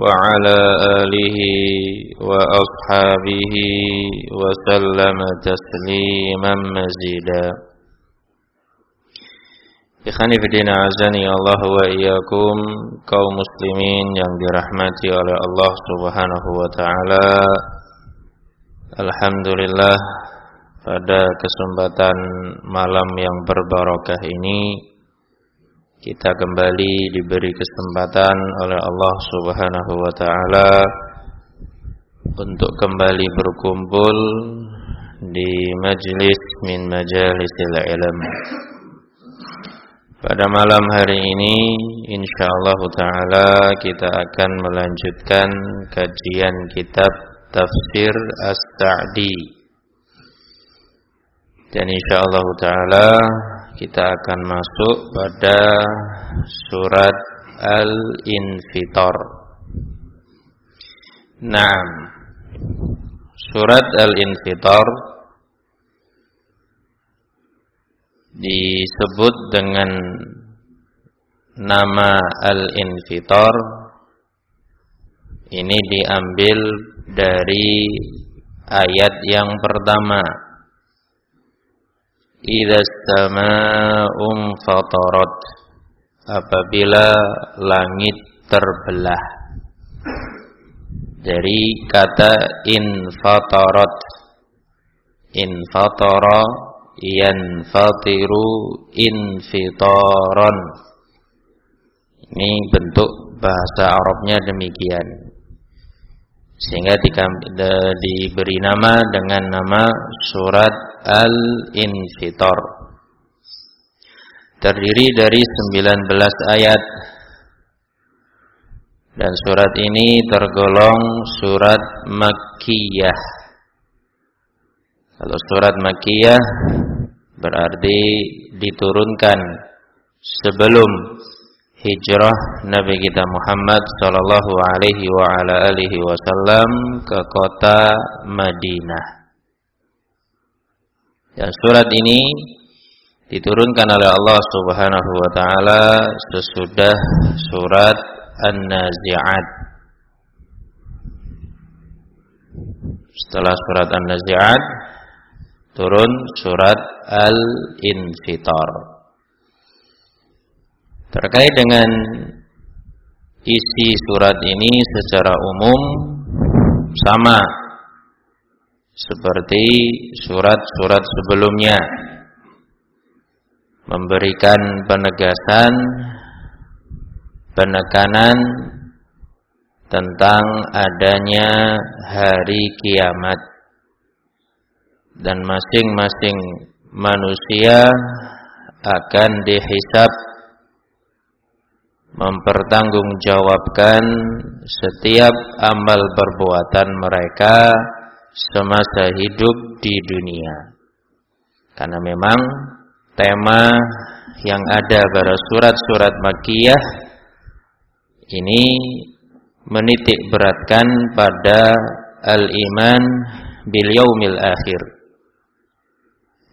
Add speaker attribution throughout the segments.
Speaker 1: وعلى آله وأصحابه وسلم تسليما مزيدا Ikhani fidina azani Allah wa iyyakum kaum muslimin yang dirahmati oleh Allah Subhanahu wa taala. Alhamdulillah pada kesempatan malam yang berbarokah ini kita kembali diberi kesempatan oleh Allah Subhanahu wa taala untuk kembali berkumpul di majlis min majalisil ilm. Pada malam hari ini insyaallah taala kita akan melanjutkan kajian kitab Tafsir As-Sa'di. Dan insyaallah taala kita akan masuk pada surat Al-Infitar. Naam. Surat Al-Infitar disebut dengan nama Al-Infitar ini diambil dari ayat yang pertama Idza sama'um fatarat. Apabila langit terbelah. Dari kata infatarat infatara yanfatiru infitaran ini bentuk bahasa Arabnya demikian. Sehingga diberi nama dengan nama surat Al-Infitar terdiri dari 19 ayat dan surat ini tergolong surat Makkiyah kalau surat Makkiyah berarti diturunkan sebelum hijrah Nabi kita Muhammad sallallahu alaihi wa ala alihi wasallam ke kota Madinah. Dan surat ini diturunkan oleh Allah Subhanahu wa taala sesudah surat An-Nazi'at. Setelah surat An-Nazi'at turun surat Al-Infitar. Terkait dengan isi surat ini secara umum sama seperti surat-surat sebelumnya memberikan penegasan penekanan tentang adanya hari kiamat dan masing-masing manusia akan dihisap mempertanggungjawabkan setiap amal perbuatan mereka semasa hidup di dunia. Karena memang tema yang ada pada surat-surat Makkiyah ini menitik beratkan pada al-iman bil yaumil akhir.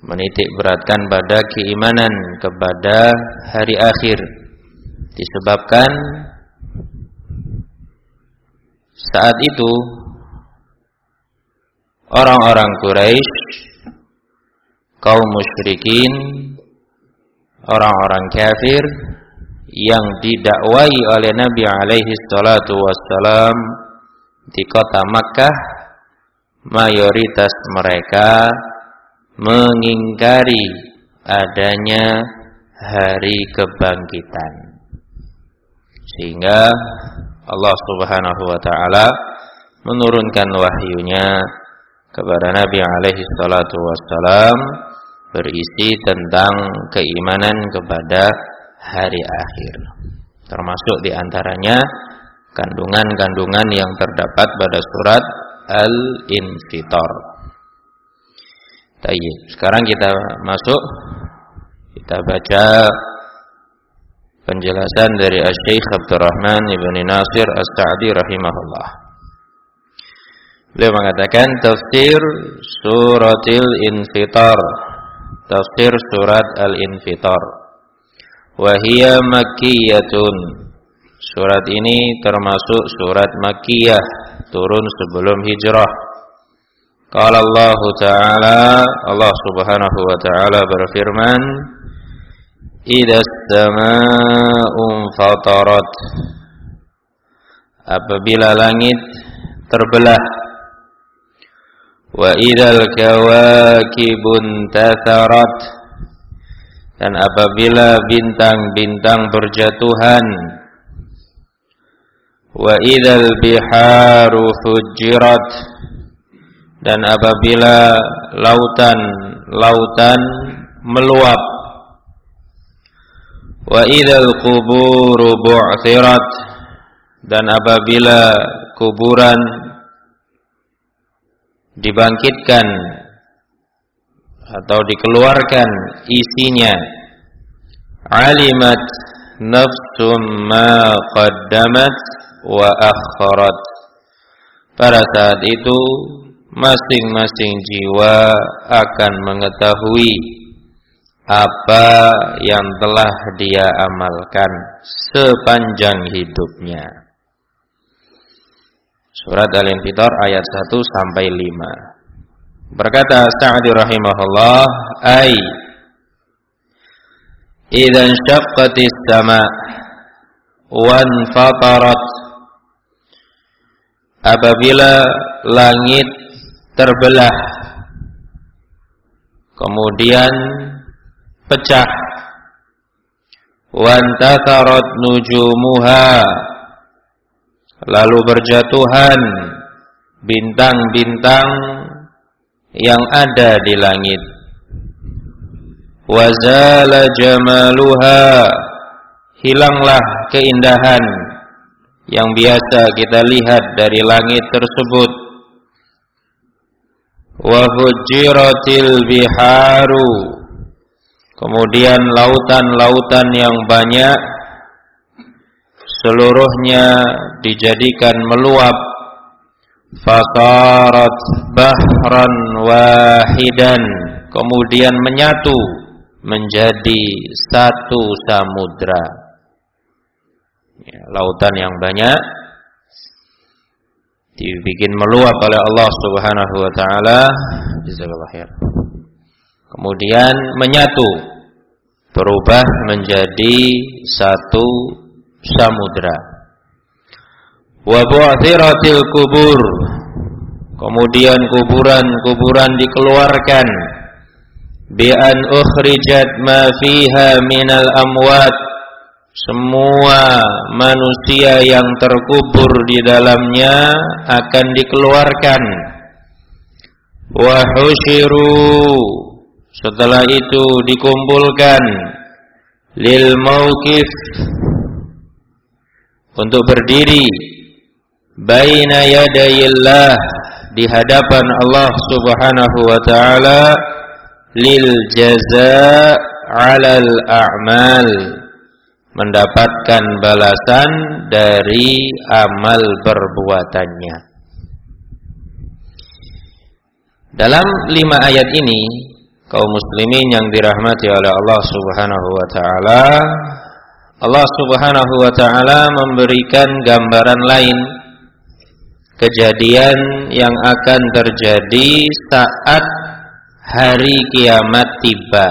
Speaker 1: Menitik beratkan pada keimanan kepada hari akhir disebabkan saat itu orang-orang Quraisy kaum musyrikin orang-orang kafir yang didakwai oleh Nabi alaihi salatu wassalam di kota Makkah mayoritas mereka mengingkari adanya hari kebangkitan. Sehingga Allah Subhanahu wa taala menurunkan wahyunya kepada Nabi alaihi salatu wassalam berisi tentang keimanan kepada hari akhir. Termasuk di antaranya kandungan-kandungan yang terdapat pada surat Al-Infitar. Tayyib. Sekarang kita masuk kita baca penjelasan dari Asy-Syaikh Abdurrahman Ibn Nasir As-Sa'di rahimahullah. Beliau mengatakan tafsir suratil infitar. Tafsir surat al-infitar. Wahia makkiyatun. Surat ini termasuk surat makkiyah, turun sebelum hijrah. Qala Allah Ta'ala, Allah Subhanahu wa taala berfirman, Idza samaa'un fatarat Apabila langit terbelah Idzal kawakibun tatharat. Dan apabila bintang-bintang berjatuhan idzal biharu fujirat. Dan apabila lautan-lautan meluap idzal quburu bu'thirat. Dan apabila kuburan dibangkitkan atau dikeluarkan isinya alimat nafsum ma qaddamat wa akharat pada saat itu masing-masing jiwa akan mengetahui apa yang telah dia amalkan sepanjang hidupnya. Surat Al-Infitar ayat 1 sampai 5. Berkata Sa'di rahimahullah, "Ai idzan syaqqatis sama' wan fatarat" Apabila langit terbelah kemudian pecah wantatharat nujumuha lalu berjatuhan bintang-bintang yang ada di langit. Wazala jamaluha hilanglah keindahan yang biasa kita lihat dari langit tersebut. Wa hujiratil biharu Kemudian lautan-lautan yang banyak seluruhnya dijadikan meluap. Fasarat bahran wahidan. Kemudian menyatu menjadi satu samudra. Ya, lautan yang banyak dibikin meluap oleh Allah Subhanahu wa taala. Jazakallahu kemudian menyatu berubah menjadi satu samudra. Wa bu'thiratil kubur. Kemudian kuburan-kuburan dikeluarkan bi an ukhrijat ma fiha minal amwat. Semua manusia yang terkubur di dalamnya akan dikeluarkan. Wa husyiru setelah itu dikumpulkan lil mauqif untuk berdiri baina yadayillah di hadapan Allah Subhanahu wa taala lil jaza 'alal a'mal mendapatkan balasan dari amal perbuatannya. Dalam lima ayat ini kaum muslimin yang dirahmati oleh Allah Subhanahu wa taala Allah Subhanahu wa taala memberikan gambaran lain kejadian yang akan terjadi saat hari kiamat tiba.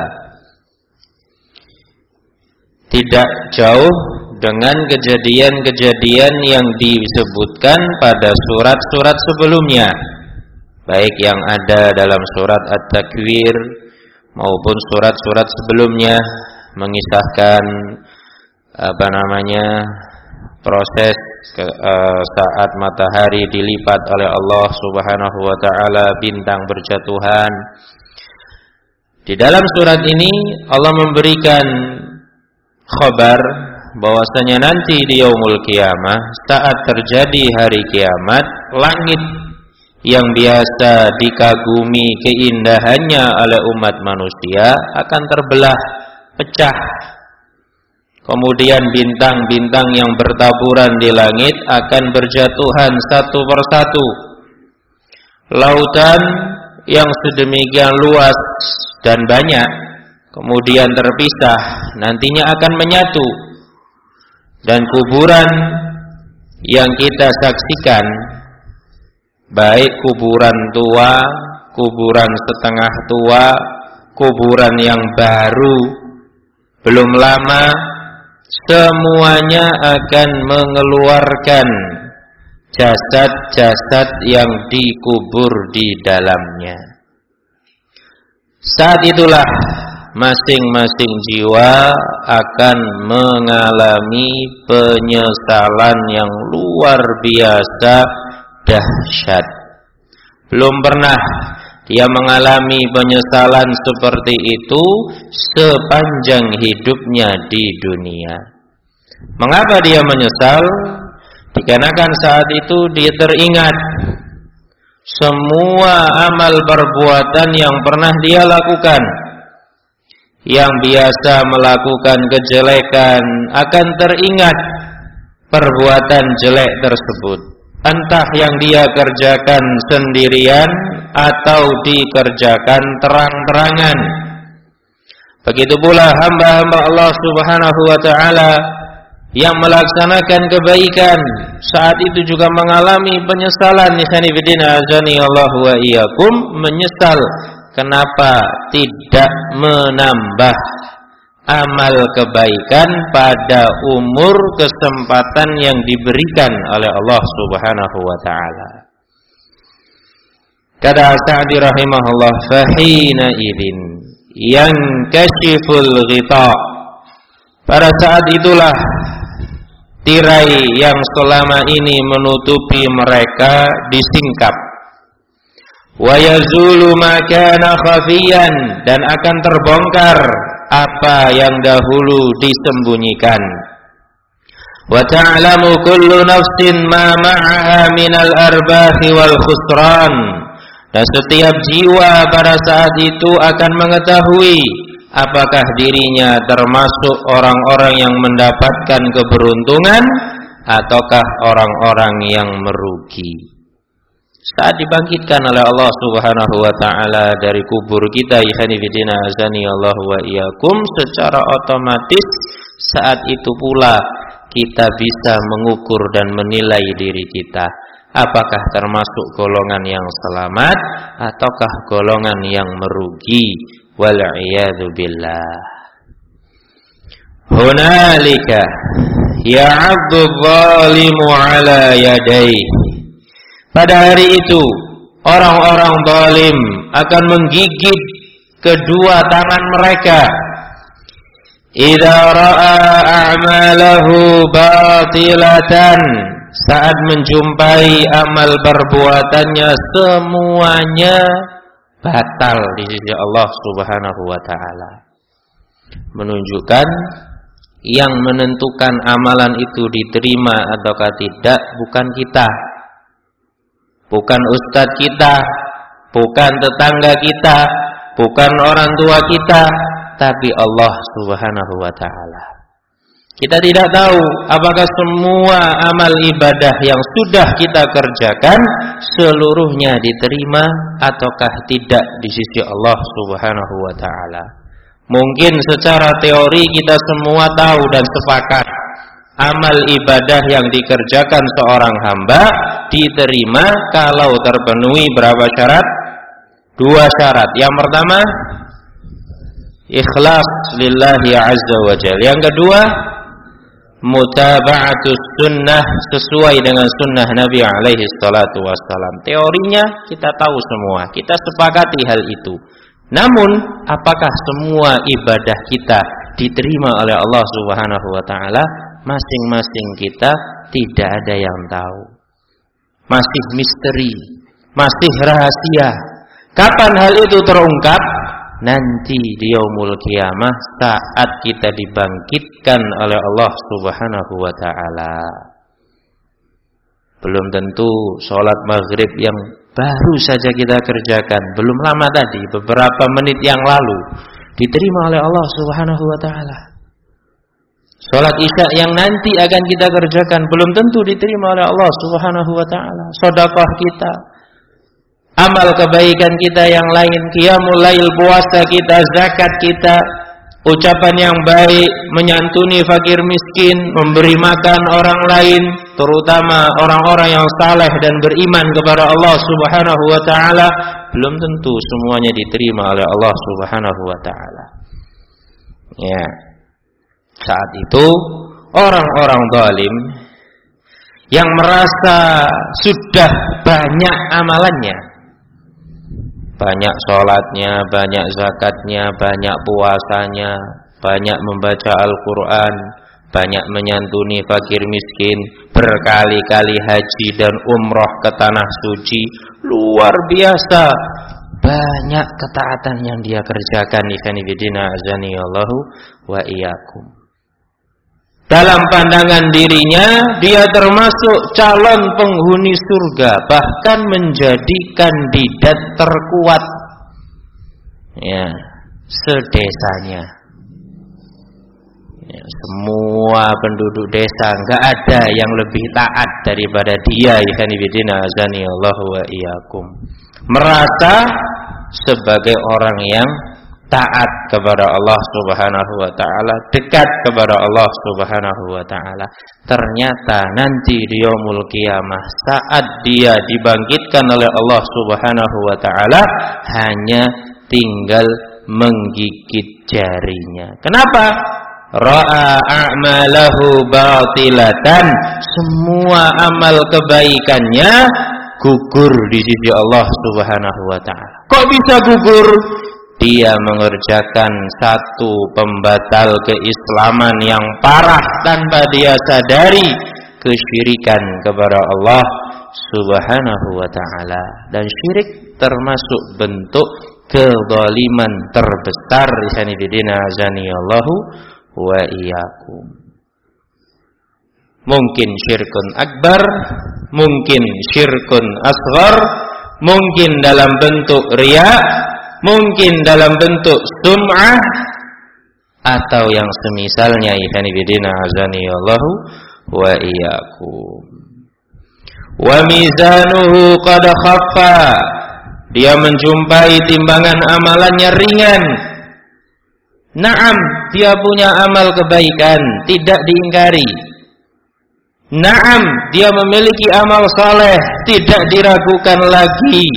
Speaker 1: Tidak jauh dengan kejadian-kejadian yang disebutkan pada surat-surat sebelumnya baik yang ada dalam surat At-Takwir maupun surat-surat sebelumnya mengisahkan apa namanya proses ke, uh, saat matahari dilipat oleh Allah Subhanahu wa taala, bintang berjatuhan. Di dalam surat ini Allah memberikan khabar bahwasanya nanti di yaumul kiamah saat terjadi hari kiamat langit yang biasa dikagumi keindahannya oleh umat manusia akan terbelah pecah Kemudian bintang-bintang yang bertaburan di langit akan berjatuhan satu persatu. Lautan yang sedemikian luas dan banyak kemudian terpisah nantinya akan menyatu. Dan kuburan yang kita saksikan baik kuburan tua, kuburan setengah tua, kuburan yang baru belum lama semuanya akan mengeluarkan jasad-jasad yang dikubur di dalamnya. Saat itulah masing-masing jiwa akan mengalami penyesalan yang luar biasa dahsyat. Belum pernah dia mengalami penyesalan seperti itu sepanjang hidupnya di dunia. Mengapa dia menyesal? Dikarenakan saat itu dia teringat semua amal perbuatan yang pernah dia lakukan yang biasa melakukan kejelekan akan teringat perbuatan jelek tersebut entah yang dia kerjakan sendirian atau dikerjakan terang-terangan. Begitu pula hamba-hamba Allah Subhanahu wa taala yang melaksanakan kebaikan saat itu juga mengalami penyesalan ikhani bidina azani Allah wa iyyakum menyesal kenapa tidak menambah amal kebaikan pada umur kesempatan yang diberikan oleh Allah Subhanahu wa taala. Kata Sa'di rahimahullah fahina idin yang kashiful ghita. Pada saat itulah tirai yang selama ini menutupi mereka disingkap. Wa yazulu ma kana khafiyan dan akan terbongkar apa yang dahulu disembunyikan. Wa ta'lamu kullu nafsin ma ma'aha minal arbahi wal khusran. Dan setiap jiwa pada saat itu akan mengetahui apakah dirinya termasuk orang-orang yang mendapatkan keberuntungan ataukah orang-orang yang merugi saat dibangkitkan oleh Allah Subhanahu wa taala dari kubur kita ikhani fillah azani Allah wa iyyakum secara otomatis saat itu pula kita bisa mengukur dan menilai diri kita. Apakah termasuk golongan yang selamat ataukah golongan yang merugi? Wal billah. Hunalika ya'abdu zalimu ala yadayhi pada hari itu orang-orang zalim akan menggigit kedua tangan mereka. Idza a'malahu batilatan saat menjumpai amal perbuatannya semuanya batal di sisi Allah Subhanahu wa taala. Menunjukkan yang menentukan amalan itu diterima ataukah tidak bukan kita, bukan ustadz kita, bukan tetangga kita, bukan orang tua kita, tapi Allah Subhanahu wa taala. Kita tidak tahu apakah semua amal ibadah yang sudah kita kerjakan seluruhnya diterima ataukah tidak di sisi Allah Subhanahu wa taala. Mungkin secara teori kita semua tahu dan sepakat amal ibadah yang dikerjakan seorang hamba diterima kalau terpenuhi berapa syarat? Dua syarat. Yang pertama, ikhlas lillahi azza wa jalla. Yang kedua, mutaba'atus sunnah sesuai dengan sunnah Nabi alaihi salatu wassalam. Teorinya kita tahu semua, kita sepakati hal itu. Namun, apakah semua ibadah kita diterima oleh Allah Subhanahu wa taala? Masing-masing kita tidak ada yang tahu. Masih misteri, masih rahasia. Kapan hal itu terungkap? Nanti di yaumul kiamah saat kita dibangkitkan oleh Allah Subhanahu wa taala. Belum tentu sholat maghrib yang baru saja kita kerjakan, belum lama tadi, beberapa menit yang lalu, diterima oleh Allah Subhanahu wa taala. Sholat isya yang nanti akan kita kerjakan belum tentu diterima oleh Allah Subhanahu wa taala. Sedekah kita, amal kebaikan kita yang lain, qiyamul lail puasa kita, zakat kita, ucapan yang baik, menyantuni fakir miskin, memberi makan orang lain, terutama orang-orang yang saleh dan beriman kepada Allah Subhanahu wa taala, belum tentu semuanya diterima oleh Allah Subhanahu wa taala. Ya. Saat itu orang-orang zalim yang merasa sudah banyak amalannya, banyak sholatnya, banyak zakatnya, banyak puasanya, banyak membaca Al-Quran, banyak menyantuni fakir miskin, berkali-kali haji dan umroh ke tanah suci, luar biasa. Banyak ketaatan yang dia kerjakan di bidina azani Allahu wa iyyakum. Dalam pandangan dirinya, dia termasuk calon penghuni surga, bahkan menjadi kandidat terkuat. Ya, sedesanya. Ya, semua penduduk desa nggak ada yang lebih taat daripada dia ikhwan fillah azani Allah wa iyyakum. Merasa sebagai orang yang taat kepada Allah Subhanahu wa taala, dekat kepada Allah Subhanahu wa taala. Ternyata nanti di yaumul kiamah saat dia dibangkitkan oleh Allah Subhanahu wa taala hanya tinggal menggigit jarinya. Kenapa? Ra'a a'malahu batilatan. Semua amal kebaikannya gugur di sisi Allah Subhanahu wa taala. Kok bisa gugur? Dia mengerjakan satu pembatal keislaman yang parah tanpa dia sadari kesyirikan kepada Allah Subhanahu wa taala. Dan syirik termasuk bentuk kezaliman terbesar di sini dina azani Allahu wa iyyakum. Mungkin syirkun akbar mungkin syirkun asghar mungkin dalam bentuk riya mungkin dalam bentuk sum'ah atau yang semisalnya ikhwan bidina azani Allah wa iyyakum. Wa mizanuhu qad khaffa. Dia menjumpai timbangan amalannya ringan. Naam dia punya amal kebaikan tidak diingkari. Naam dia memiliki amal saleh tidak diragukan lagi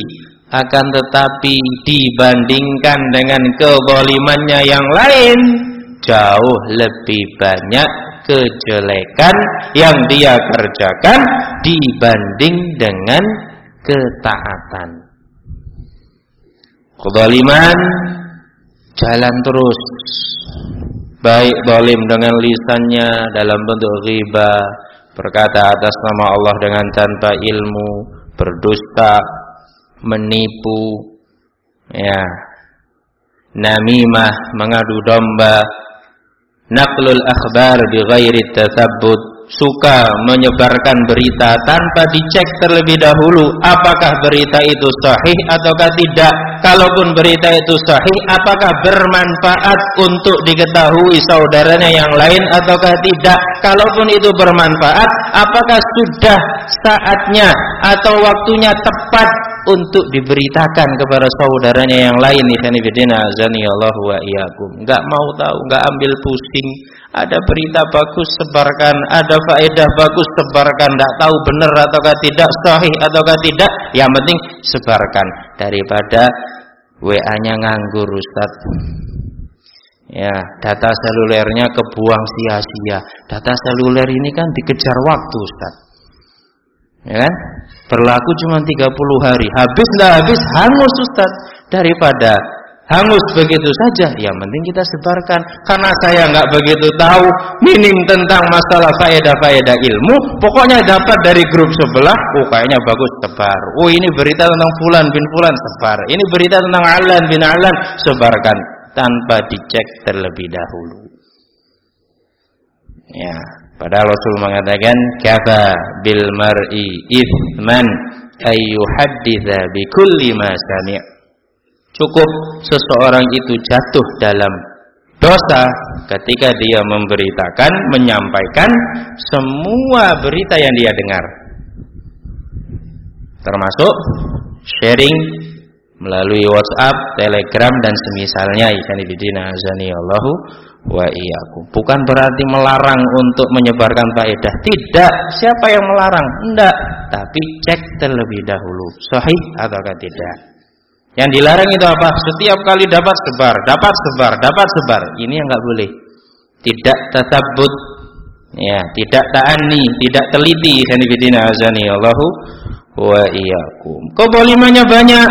Speaker 1: akan tetapi dibandingkan dengan kezalimannya yang lain jauh lebih banyak kejelekan yang dia kerjakan dibanding dengan ketaatan. Kezaliman jalan terus. Baik zalim dengan lisannya dalam bentuk riba, berkata atas nama Allah dengan tanpa ilmu, berdusta, menipu. Ya. Namimah mengadu domba. Naqlul akhbar bi ghairi tatsabbut suka menyebarkan berita tanpa dicek terlebih dahulu apakah berita itu sahih ataukah tidak. Kalaupun berita itu sahih apakah bermanfaat untuk diketahui saudaranya yang lain ataukah tidak? Kalaupun itu bermanfaat apakah sudah saatnya atau waktunya tepat untuk diberitakan kepada saudaranya yang lain ikhwan fillah azani Allah wa iyyakum. Enggak mau tahu enggak ambil pusing. Ada berita bagus sebarkan. Ada faedah bagus sebarkan. Enggak tahu benar ataukah tidak sahih ataukah tidak yang penting sebarkan. Daripada WA-nya nganggur Ustaz. Ya data selulernya kebuang sia-sia. Data seluler ini kan dikejar waktu Ustaz ya kan berlaku cuma 30 hari habis lah habis hangus Ustaz daripada hangus begitu saja, yang penting kita sebarkan. Karena saya nggak begitu tahu minim tentang masalah faedah-faedah ilmu, pokoknya dapat dari grup sebelah, oh kayaknya bagus sebar. Oh ini berita tentang Fulan bin Fulan sebar. Ini berita tentang Alan bin Alan sebarkan tanpa dicek terlebih dahulu. Ya, padahal Rasul mengatakan kafa bil mar'i ithman ayyuhadditha bi kulli ma sami' Cukup seseorang itu jatuh dalam dosa ketika dia memberitakan, menyampaikan semua berita yang dia dengar. Termasuk sharing melalui WhatsApp, Telegram dan semisalnya ikan ibidina azani Allahu wa iyyakum. Bukan berarti melarang untuk menyebarkan faedah. Tidak. Siapa yang melarang? Tidak. Tapi cek terlebih dahulu sahih ataukah tidak. Yang dilarang itu apa? Setiap kali dapat sebar, dapat sebar, dapat sebar. Ini yang nggak boleh. Tidak tersebut, ya, tidak taani, tidak teliti. Sanibidina azani Allahu wa iyyakum. Kebolimannya banyak,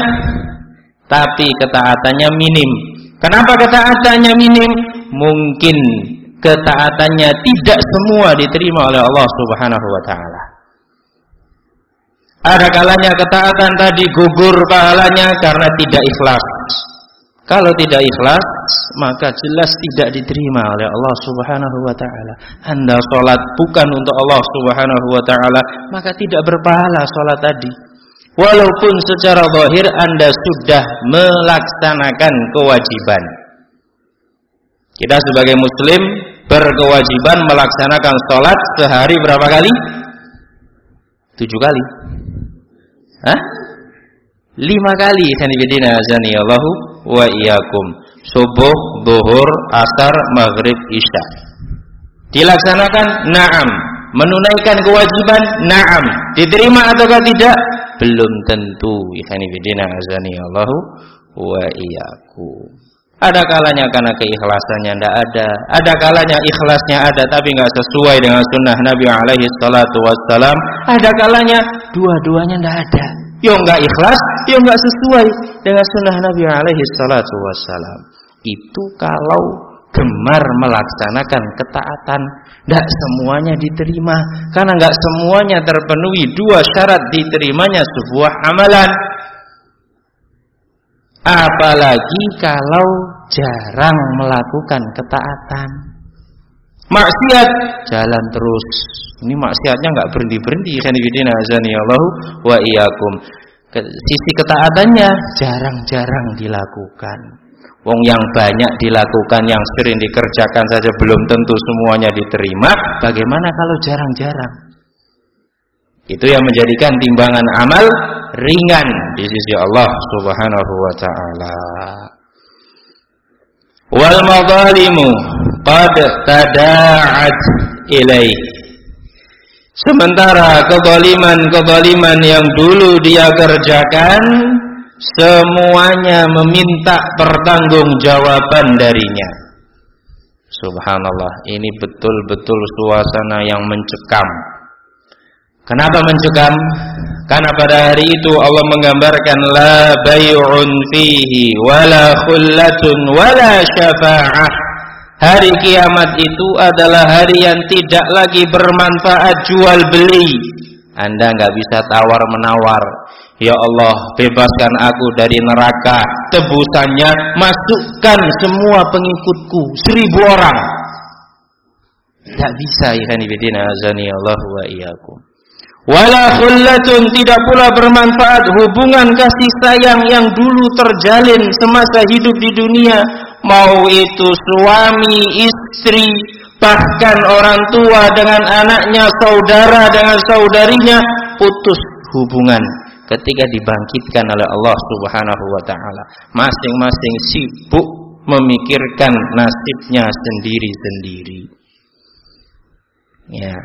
Speaker 1: tapi ketaatannya minim. Kenapa ketaatannya minim? Mungkin ketaatannya tidak semua diterima oleh Allah Subhanahu wa taala. Ada kalanya ketaatan tadi gugur pahalanya karena tidak ikhlas. Kalau tidak ikhlas, maka jelas tidak diterima oleh Allah Subhanahu wa taala. Anda salat bukan untuk Allah Subhanahu wa taala, maka tidak berpahala salat tadi. Walaupun secara zahir Anda sudah melaksanakan kewajiban. Kita sebagai muslim berkewajiban melaksanakan salat sehari berapa kali? Tujuh kali. Hah? Lima kali sanibidina azani Allahu wa iyyakum. Subuh, zuhur, asar, maghrib, isya. Dilaksanakan? Naam. Menunaikan kewajiban? Naam. Diterima ataukah tidak? Belum tentu. Sanibidina azani Allahu wa iyyakum. Ada kalanya karena keikhlasannya tidak ada. Ada kalanya ikhlasnya ada tapi nggak sesuai dengan sunnah Nabi alaihi salatu wassalam. Ada kalanya dua-duanya tidak ada. Yang nggak ikhlas, yang nggak sesuai dengan sunnah Nabi alaihi salatu wassalam. Itu kalau gemar melaksanakan ketaatan, tidak semuanya diterima karena nggak semuanya terpenuhi dua syarat diterimanya sebuah amalan. Apalagi kalau jarang melakukan ketaatan. Maksiat jalan terus. Ini maksiatnya nggak berhenti berhenti. Khanifidina azani Allah wa iyyakum. Sisi ketaatannya jarang-jarang dilakukan. Wong yang banyak dilakukan, yang sering dikerjakan saja belum tentu semuanya diterima. Bagaimana kalau jarang-jarang? Itu yang menjadikan timbangan amal ringan di sisi Allah Subhanahu wa taala. Wal madhalimu qad tada'at ilaih. Sementara kezaliman-kezaliman yang dulu dia kerjakan semuanya meminta pertanggungjawaban darinya. Subhanallah, ini betul-betul suasana yang mencekam Kenapa mencegam? Karena pada hari itu Allah menggambarkan la bay'un fihi wala khullatun wala syafa'ah. Hari kiamat itu adalah hari yang tidak lagi bermanfaat jual beli. Anda nggak bisa tawar menawar. Ya Allah, bebaskan aku dari neraka. Tebusannya masukkan semua pengikutku seribu orang. Tidak bisa ibadina azani Allah wa iyyakum. Wala khullatun tidak pula bermanfaat hubungan kasih sayang yang dulu terjalin semasa hidup di dunia mau itu suami, istri, bahkan orang tua dengan anaknya, saudara dengan saudarinya putus hubungan ketika dibangkitkan oleh Allah Subhanahu wa taala. Masing-masing sibuk memikirkan nasibnya sendiri-sendiri. Ya,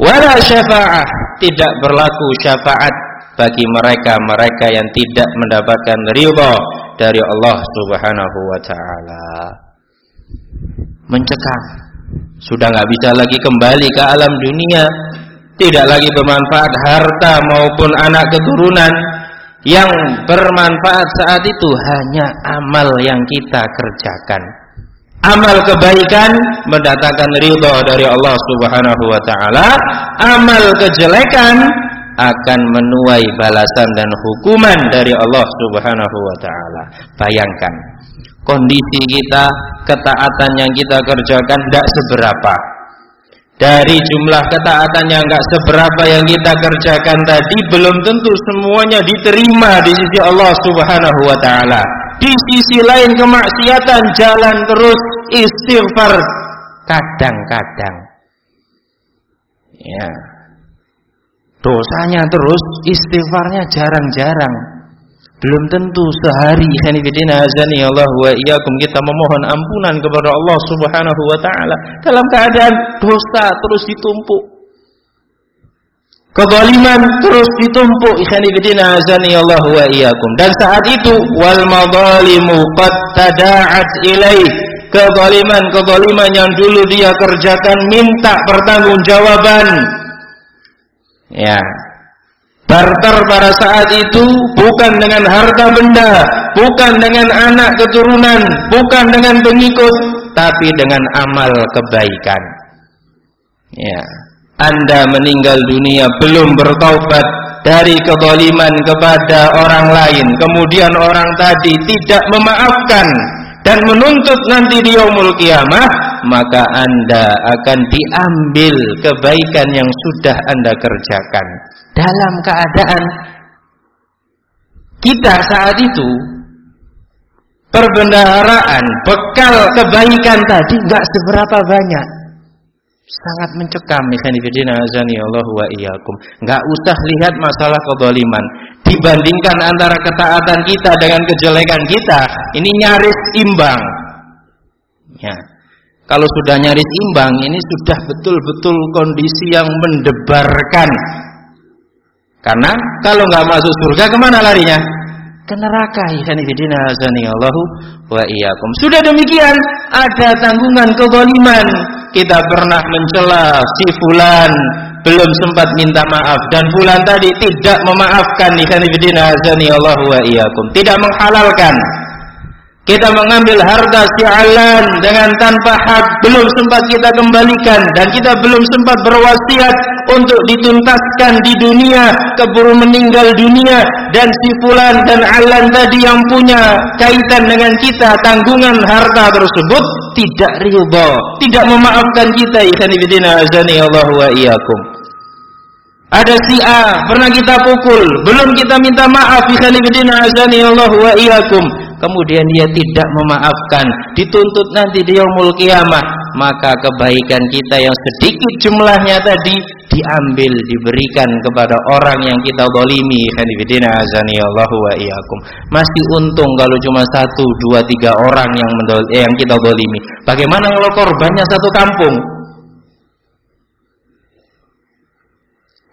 Speaker 1: Wala syafa'ah tidak berlaku syafaat bagi mereka-mereka yang tidak mendapatkan ridha dari Allah Subhanahu wa taala. Mencekam. Sudah nggak bisa lagi kembali ke alam dunia, tidak lagi bermanfaat harta maupun anak keturunan. Yang bermanfaat saat itu hanya amal yang kita kerjakan. Amal kebaikan mendatangkan ridho dari Allah Subhanahu wa taala, amal kejelekan akan menuai balasan dan hukuman dari Allah Subhanahu wa taala. Bayangkan kondisi kita, ketaatan yang kita kerjakan tidak seberapa. Dari jumlah ketaatan yang enggak seberapa yang kita kerjakan tadi belum tentu semuanya diterima di sisi Allah Subhanahu wa taala. Di sisi lain kemaksiatan jalan terus istighfar kadang-kadang. Ya. Dosanya terus, istighfarnya jarang-jarang. Belum tentu sehari. Khanifidina azani Allah wa iyyakum. Kita memohon ampunan kepada Allah Subhanahu wa taala. Dalam keadaan dosa terus ditumpuk. Kezaliman terus ditumpuk. Khanifidina azani Allah wa iyyakum. Dan saat itu wal madzalimu qad tada'at ilaih. Kezaliman-kezaliman yang dulu dia kerjakan minta pertanggungjawaban. Ya. Barter pada saat itu bukan dengan harta benda, bukan dengan anak keturunan, bukan dengan pengikut, tapi dengan amal kebaikan. Ya. Anda meninggal dunia belum bertaubat dari kezaliman kepada orang lain, kemudian orang tadi tidak memaafkan dan menuntut nanti di yaumul kiamah, maka Anda akan diambil kebaikan yang sudah Anda kerjakan. Dalam keadaan kita saat itu perbendaharaan bekal kebaikan tadi nggak seberapa banyak. Sangat mencekam Allah wa. Enggak usah lihat masalah kezaliman. Dibandingkan antara ketaatan kita dengan kejelekan kita, ini nyaris imbang. Ya. Kalau sudah nyaris imbang, ini sudah betul-betul kondisi yang mendebarkan. Karena kalau nggak masuk surga ke mana larinya? Ke neraka. Azani Allah wa iyyakum. Sudah demikian, ada tanggungan kezaliman kita pernah mencela si fulan belum sempat minta maaf dan fulan tadi tidak memaafkan ikhwan fillah azani Allah wa iyyakum tidak menghalalkan kita mengambil harta sialan dengan tanpa hak belum sempat kita kembalikan dan kita belum sempat berwasiat untuk dituntaskan di dunia keburu meninggal dunia dan si fulan dan alan tadi yang punya kaitan dengan kita tanggungan harta tersebut tidak ridha tidak memaafkan kita. Ikhwan fillah azani Allah wa iyyakum. Ada si A pernah kita pukul belum kita minta maaf. Ikhwan fillah azani Allah wa iyyakum kemudian dia tidak memaafkan, dituntut nanti di yaumul kiamah, maka kebaikan kita yang sedikit jumlahnya tadi diambil diberikan kepada orang yang kita dolimi azani Allahu wa iyyakum. Masih untung kalau cuma satu dua tiga orang yang eh, yang kita dolimi bagaimana kalau korbannya satu kampung?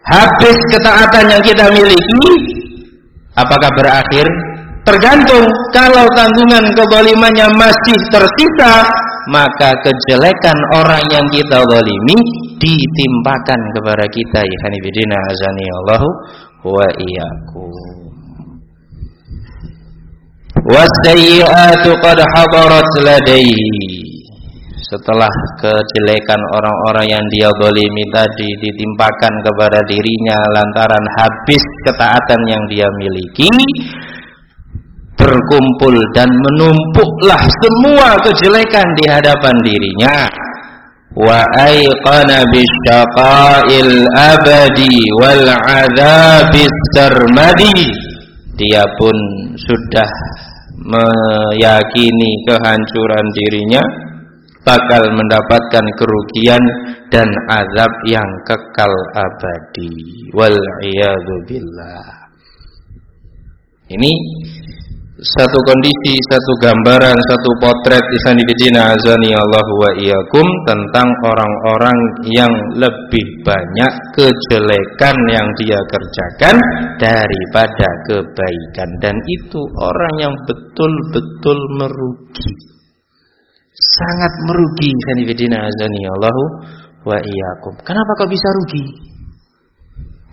Speaker 1: Habis ketaatan yang kita miliki apakah berakhir Tergantung kalau tanggungan kezalimannya masih tersisa, maka kejelekan orang yang kita zalimi ditimpakan kepada kita ya hanifidina azani Allah wa iyyakum. Wasayyi'atu qad hadarat ladaihi. Setelah kejelekan orang-orang yang dia zalimi tadi ditimpakan kepada dirinya lantaran habis ketaatan yang dia miliki, berkumpul dan menumpuklah semua kejelekan di hadapan dirinya. Wa aiqana bisyaqa'il abadi wal adzabis sarmadi. Dia pun sudah meyakini kehancuran dirinya bakal mendapatkan kerugian dan azab yang kekal abadi. Wal billah. Ini satu kondisi, satu gambaran, satu potret isanidina azani Allah wa iyyakum tentang orang-orang yang lebih banyak kejelekan yang dia kerjakan daripada kebaikan dan itu orang yang betul-betul merugi. Sangat merugi isanidina azani Allah wa iyyakum. Kenapa kok bisa rugi?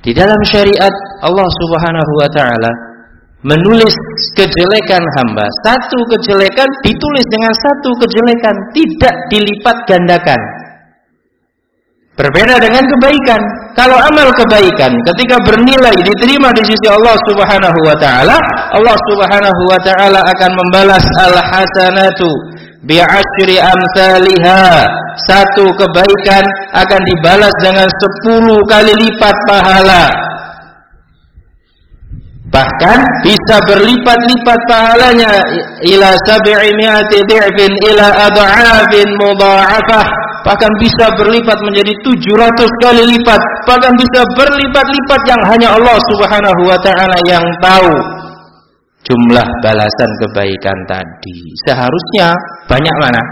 Speaker 1: Di dalam syariat Allah Subhanahu wa taala menulis kejelekan hamba. Satu kejelekan ditulis dengan satu kejelekan, tidak dilipat gandakan. Berbeda dengan kebaikan. Kalau amal kebaikan ketika bernilai diterima di sisi Allah Subhanahu wa taala, Allah Subhanahu wa taala akan membalas al-hasanatu bi'ashri amsalha. Satu kebaikan akan dibalas dengan sepuluh kali lipat pahala. Bahkan bisa berlipat-lipat pahalanya ila sab'i mi'ati dhi'fin ila adha'afin mudha'afah. Bahkan bisa berlipat menjadi 700 kali lipat. Bahkan bisa berlipat-lipat yang hanya Allah Subhanahu wa taala yang tahu jumlah balasan kebaikan tadi. Seharusnya banyak mana?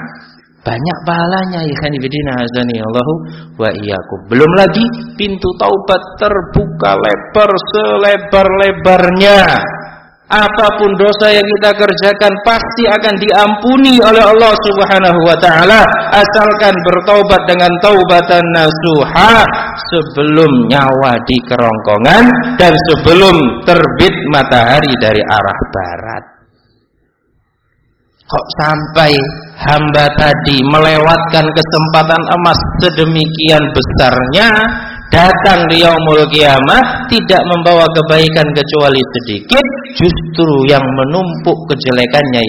Speaker 1: Banyak pahalanya ikhwan fillah azani Allah wa iyyakum. Belum lagi pintu taubat terbuka lebar selebar-lebarnya. Apa pun dosa yang kita kerjakan pasti akan diampuni oleh Allah Subhanahu wa taala asalkan bertaubat dengan taubatan nasuha sebelum nyawa di kerongkongan dan sebelum terbit matahari dari arah barat. Kok sampai hamba tadi melewatkan kesempatan emas sedemikian besarnya datang di yaumul kiamah tidak membawa kebaikan kecuali sedikit justru yang menumpuk kejelekannya.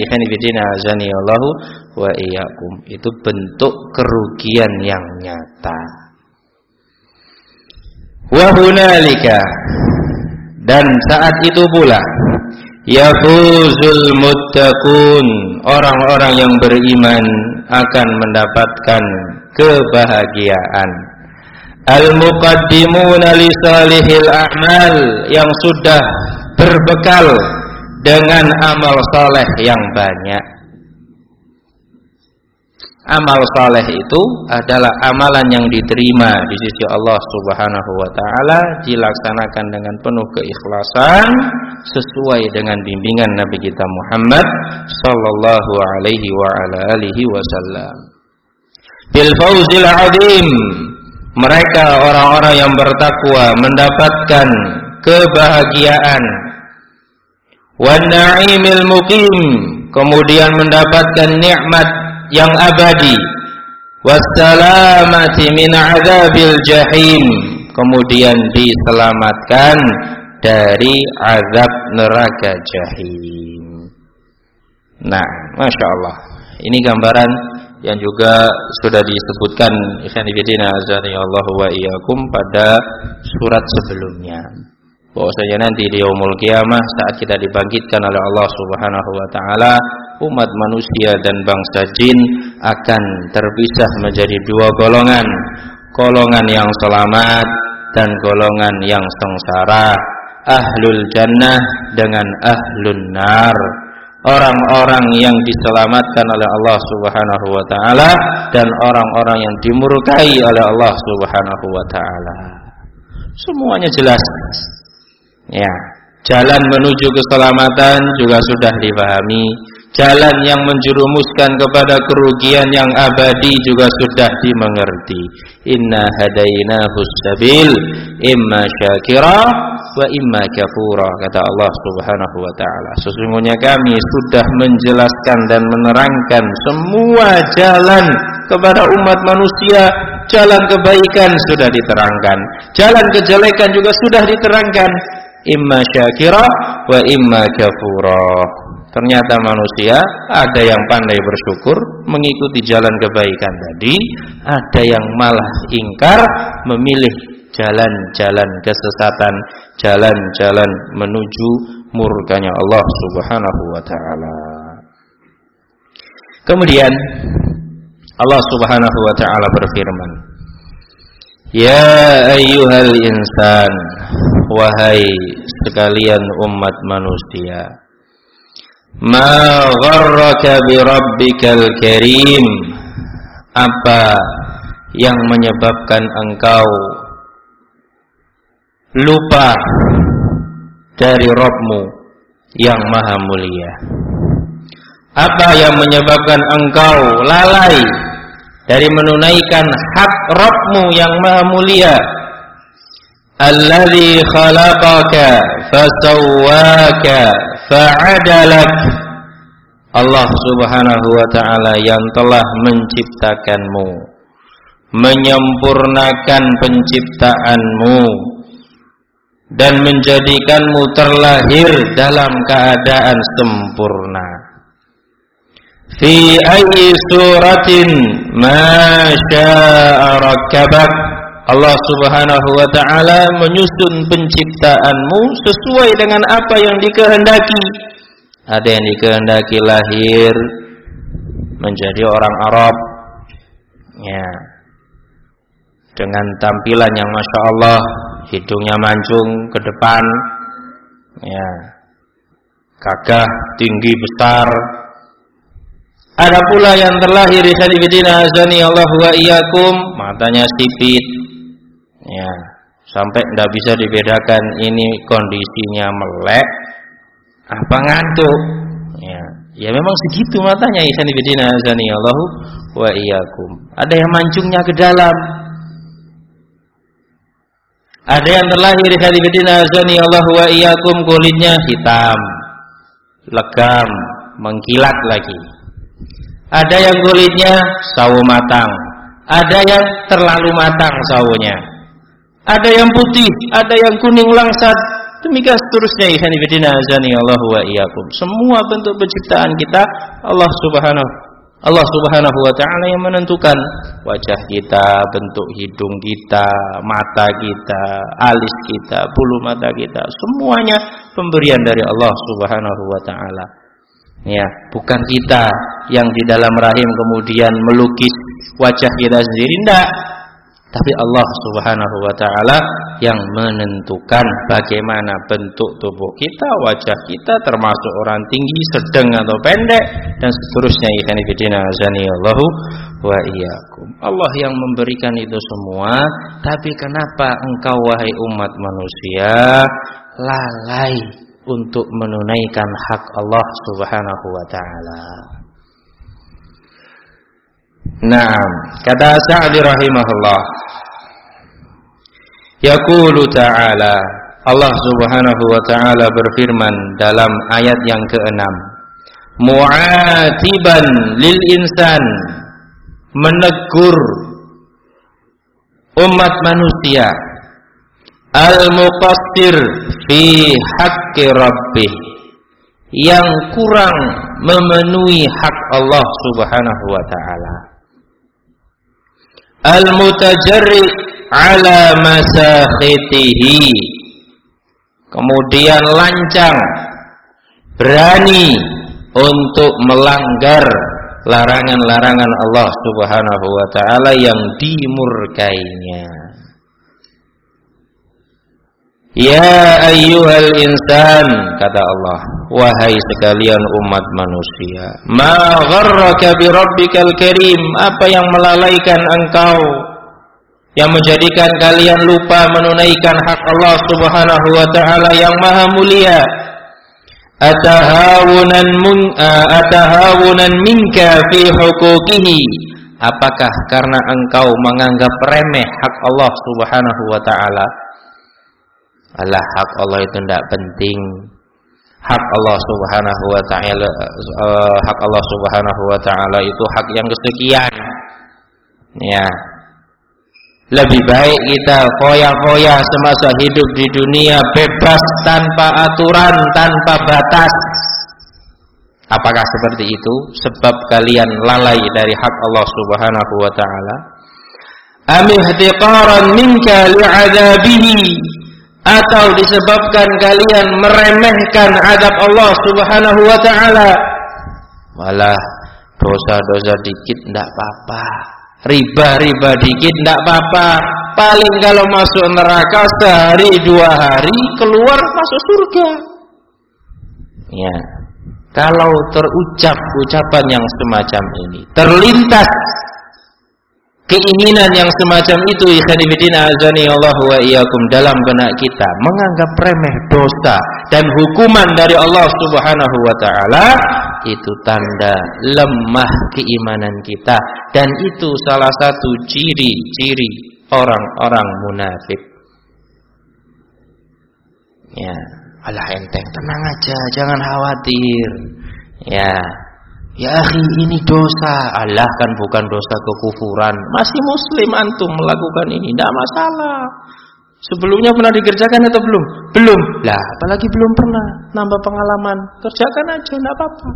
Speaker 1: Wa itu bentuk kerugian yang nyata. Wa dan saat itu pula yafuzul muttaqun. Orang-orang yang beriman akan mendapatkan kebahagiaan. Al-muqaddimuna li a'mal yang sudah berbekal dengan amal saleh yang banyak amal saleh itu adalah amalan yang diterima di sisi Allah Subhanahu wa taala dilaksanakan dengan penuh keikhlasan sesuai dengan bimbingan Nabi kita Muhammad sallallahu alaihi wa ala alihi wasallam. Bil fauzil azim mereka orang-orang yang bertakwa mendapatkan kebahagiaan wan na'imil muqim kemudian mendapatkan nikmat yang abadi. Wassalamati min azabil jahim. Kemudian diselamatkan dari azab neraka jahim. Nah Masya Allah. Ini gambaran yang juga sudah disebutkan Allah wa pada surat sebelumnya. Bahwasanya nanti di yaumul kiamah saat kita dibangkitkan oleh Allah Subhanahu wa taala umat manusia dan bangsa jin akan terpisah menjadi dua golongan. Golongan yang selamat dan golongan yang sengsara. Ahlul jannah dengan ahlun nar. Orang-orang yang diselamatkan oleh Allah Subhanahu wa taala dan orang-orang yang dimurkai oleh Allah Subhanahu wa taala. Semuanya jelas. Ya. Jalan menuju keselamatan juga sudah dipahami jalan yang menjerumuskan kepada kerugian yang abadi juga sudah dimengerti. Inna hadainahu sabil imma syakira wa imma kafura kata Allah Subhanahu wa taala. Sesungguhnya kami sudah menjelaskan dan menerangkan semua jalan kepada umat manusia. Jalan kebaikan sudah diterangkan. Jalan kejelekan juga sudah diterangkan. Imma syakira wa imma kafura Ternyata manusia ada yang pandai bersyukur mengikuti jalan kebaikan tadi, ada yang malah ingkar memilih jalan-jalan kesesatan, jalan-jalan menuju murkanya Allah Subhanahu wa taala. Kemudian Allah Subhanahu wa taala berfirman, "Ya ayyuhal insan, wahai sekalian umat manusia, Ma gharraka bi karim. Apa yang menyebabkan engkau lupa dari Rabbmu yang maha mulia? Apa yang menyebabkan engkau lalai dari menunaikan hak Rabbmu yang maha mulia? Alladhi khalaqaka fasawwaka fa'adalak. Allah subhanahu wa ta'ala yang telah menciptakanmu menyempurnakan penciptaanmu dan menjadikanmu terlahir dalam keadaan sempurna. Fi ayyi suratin ma syaa rakkabak Allah Subhanahu wa taala menyusun penciptaanmu sesuai dengan apa yang dikehendaki. Ada yang dikehendaki lahir menjadi orang Arab. Ya. Dengan tampilan yang Masya Allah Hidungnya mancung ke depan Ya Gagah tinggi besar Ada pula yang terlahir di Azani Allah wa iyakum Matanya sipit Ya, sampai tidak bisa dibedakan ini kondisinya melek apa ngantuk. Ya, ya memang segitu matanya isan ibadina azani Allah wa iyyakum. Ada yang mancungnya ke dalam. Ada yang terlahir isan ibadina azani Allah wa iyyakum kulitnya hitam, legam, mengkilat lagi. Ada yang kulitnya sawo matang, ada yang terlalu matang sawunya ada yang putih, ada yang kuning langsat. Demikian seterusnya ihsan fillah azani Allah wa iyyakum. Semua bentuk penciptaan kita Allah Subhanahu Allah Subhanahu wa taala yang menentukan wajah kita, bentuk hidung kita, mata kita, alis kita, bulu mata kita, semuanya pemberian dari Allah Subhanahu wa taala. Ya, bukan kita yang di dalam rahim kemudian melukis wajah kita sendiri, tidak tapi Allah Subhanahu wa taala yang menentukan bagaimana bentuk tubuh kita, wajah kita termasuk orang tinggi, sedang atau pendek dan seterusnya ikhwan fillah wa iyyakum. Allah yang memberikan itu semua, tapi kenapa engkau wahai umat manusia lalai untuk menunaikan hak Allah Subhanahu wa taala? Nah, kata Sa'di rahimahullah. Yaqulu ta'ala. Allah Subhanahu wa taala berfirman dalam ayat yang keenam. Mu'atiban lil insan. Menegur umat manusia. Al-muqassir fi haqqi rabbih. Yang kurang memenuhi hak Allah Subhanahu wa taala. Al-mutajarri ala masakhitihi. Kemudian lancang berani untuk melanggar larangan-larangan Allah Subhanahu wa taala yang dimurkainya. Ya ayyuhal insan kata Allah wahai sekalian umat manusia ma gharraka bi rabbikal karim apa yang melalaikan engkau yang menjadikan kalian lupa menunaikan hak Allah Subhanahu wa taala yang maha mulia atahawunan mun atahawunan minka fi huquqihi apakah karena engkau menganggap remeh hak Allah Subhanahu wa taala Allah hak Allah itu tidak penting. Hak Allah Subhanahu wa taala uh, hak Allah Subhanahu wa taala itu hak yang kesekian. Ya. Lebih baik kita foya-foya semasa hidup di dunia bebas tanpa aturan, tanpa batas. Apakah seperti itu? Sebab kalian lalai dari hak Allah Subhanahu wa taala. Amihtiqaran minka li'adabihi atau disebabkan kalian meremehkan adab Allah Subhanahu wa taala malah dosa-dosa dikit tidak apa-apa riba-riba dikit tidak apa-apa. Paling kalau masuk neraka sehari dua hari keluar masuk surga. Ya. Kalau terucap ucapan yang semacam ini terlintas keinginan yang semacam itu Allah wa iyyakum dalam benak kita menganggap remeh dosa dan hukuman dari Allah Subhanahu wa taala itu tanda lemah keimanan kita. Dan itu salah satu ciri-ciri orang-orang munafik. Ya, alah enteng, tenang aja, jangan khawatir. Ya, Ya akhi ini dosa. Allah kan bukan dosa kekufuran. Masih muslim antum melakukan ini Tidak masalah Sebelumnya pernah dikerjakan atau belum? Belum Lah apalagi belum pernah Nambah pengalaman Kerjakan aja tidak apa-apa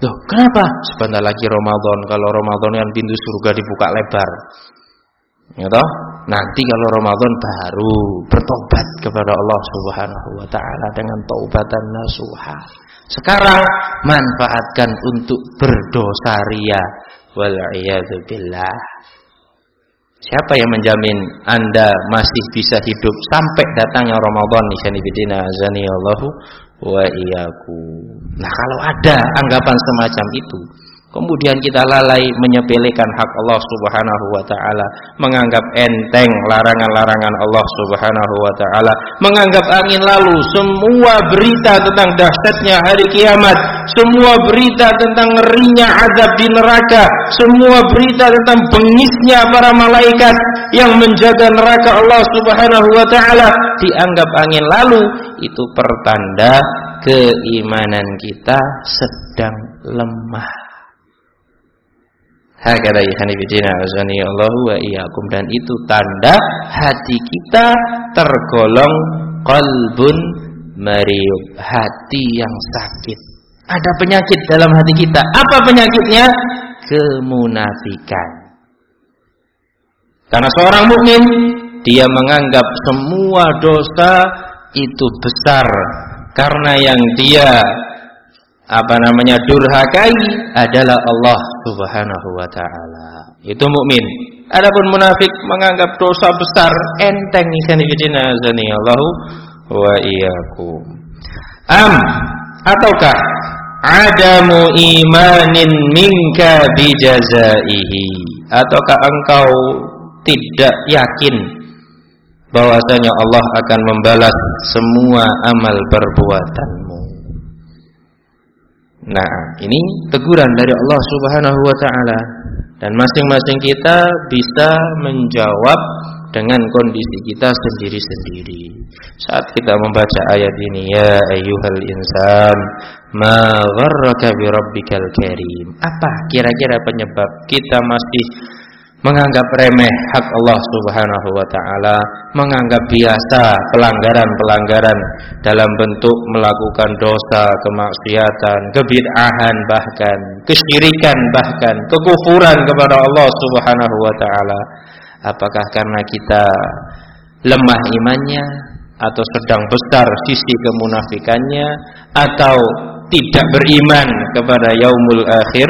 Speaker 1: Loh kenapa? Sebentar lagi Ramadan Kalau Ramadan kan pintu surga dibuka lebar Ya toh? Nanti kalau Ramadan baru bertobat kepada Allah Subhanahu wa taala dengan taubatan nasuha. Sekarang manfaatkan untuk berdosa ria wal billah. Siapa yang menjamin Anda masih bisa hidup sampai datangnya Ramadan bidina azani Allahu wa iyyaku. Nah, kalau ada anggapan semacam itu, Kemudian kita lalai menyepelekan hak Allah Subhanahu wa taala, menganggap enteng larangan-larangan Allah Subhanahu wa taala, menganggap angin lalu semua berita tentang dahsyatnya hari kiamat, semua berita tentang ngerinya azab di neraka, semua berita tentang bengisnya para malaikat yang menjaga neraka Allah Subhanahu wa taala. Dianggap angin lalu, itu pertanda keimanan kita sedang lemah. Hakada ihanibidina azani Allah wa iyyakum dan itu tanda hati kita tergolong qalbun mariub, hati yang sakit. Ada penyakit dalam hati kita. Apa penyakitnya? Kemunafikan. Karena seorang mukmin dia menganggap semua dosa itu besar karena yang dia apa namanya durhakai adalah Allah Subhanahu wa taala. Itu mukmin. Adapun munafik menganggap dosa besar enteng ikan fidina azani Allah wa iyyakum. Am ataukah adamu imanin minka bijazaihi ataukah engkau tidak yakin bahwasanya Allah akan membalas semua amal perbuatan Nah, ini teguran dari Allah Subhanahu wa taala dan masing-masing kita bisa menjawab dengan kondisi kita sendiri-sendiri. Saat kita membaca ayat ini, ya ayyuhal insan, ma gharraka bi rabbikal karim. Apa kira-kira penyebab kita masih menganggap remeh hak Allah Subhanahu wa taala, menganggap biasa pelanggaran-pelanggaran dalam bentuk melakukan dosa, kemaksiatan, kebid'ahan bahkan, kesyirikan bahkan, kekufuran kepada Allah Subhanahu wa taala. Apakah karena kita lemah imannya atau sedang besar sisi kemunafikannya atau tidak beriman kepada yaumul akhir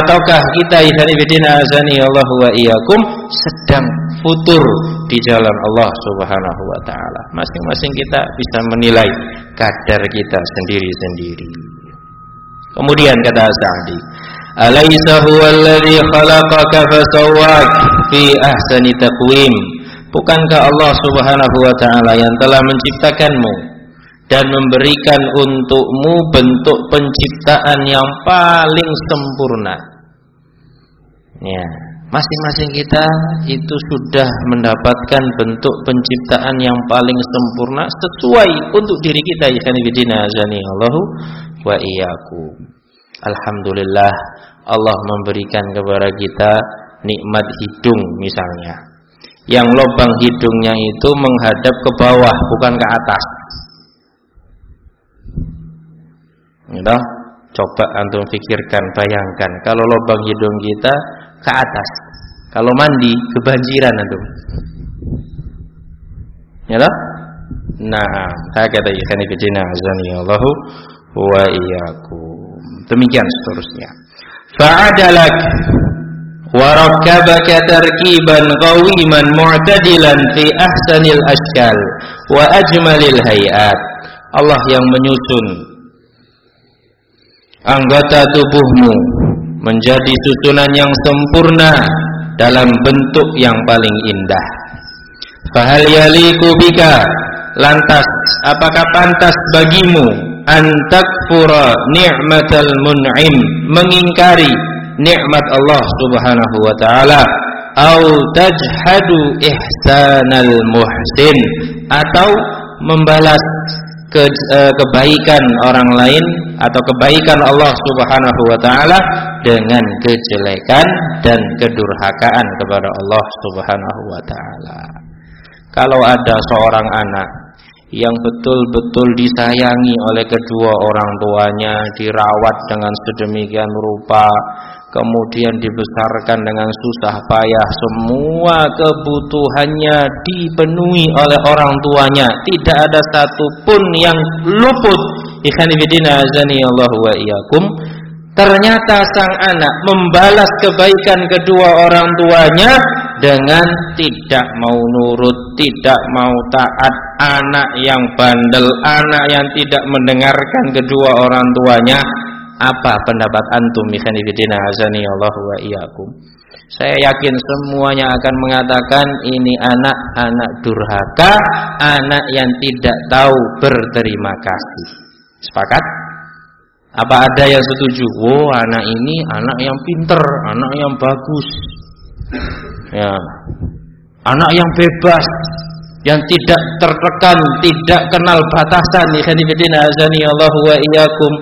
Speaker 1: ataukah kita bidina azani Allah wa iyyakum sedang futur di jalan Allah Subhanahu wa taala. Masing-masing kita bisa menilai kadar kita sendiri-sendiri. Kemudian kata Sa'di, "Alaysa huwa alladhi khalaqaka fasawwak fi ahsani taqwim?" Bukankah Allah Subhanahu wa taala yang telah menciptakanmu dan memberikan untukmu bentuk penciptaan yang paling sempurna. Ya, masing-masing kita itu sudah mendapatkan bentuk penciptaan yang paling sempurna sesuai untuk diri kita ya bidina azani Allahu wa iyyakum. Alhamdulillah Allah memberikan kepada kita nikmat hidung misalnya. Yang lubang hidungnya itu menghadap ke bawah bukan ke atas. Entah, coba antum pikirkan, bayangkan kalau lubang hidung kita ke atas. Kalau mandi kebanjiran antum. Ya toh? Nah, hakada ikhani bidina azani Allahu wa iyyakum. Demikian seterusnya. Fa'adalak tarkiban qawiman mu'tadilan fi ahsanil ashkal wa ajmalil hayat. Allah yang menyusun anggota tubuhmu menjadi susunan yang sempurna dalam bentuk yang paling indah. Fahal yaliku bika lantas apakah pantas bagimu antakfura ni'matal mun'im mengingkari nikmat Allah Subhanahu wa taala au tajhadu ihsanal muhsin atau membalas ke, e, kebaikan orang lain atau kebaikan Allah Subhanahu wa taala dengan kejelekan dan kedurhakaan kepada Allah Subhanahu wa taala. Kalau ada seorang anak yang betul-betul disayangi oleh kedua orang tuanya, dirawat dengan sedemikian rupa, kemudian dibesarkan dengan susah payah, semua kebutuhannya dipenuhi oleh orang tuanya, tidak ada satupun yang luput. Ternyata sang anak membalas kebaikan kedua orang tuanya dengan tidak mau nurut, tidak mau taat, anak yang bandel, anak yang tidak mendengarkan kedua orang tuanya, apa pendapat antum mikhanifidina azani Allah wa iyyakum? Saya yakin semuanya akan mengatakan ini anak-anak durhaka, anak yang tidak tahu berterima kasih. Sepakat? Apa ada yang setuju? Oh, anak ini anak yang pinter, anak yang bagus. Ya. Anak yang bebas, yang tidak tertekan, tidak kenal batasan. Mikhanifidina azani Allah wa iyyakum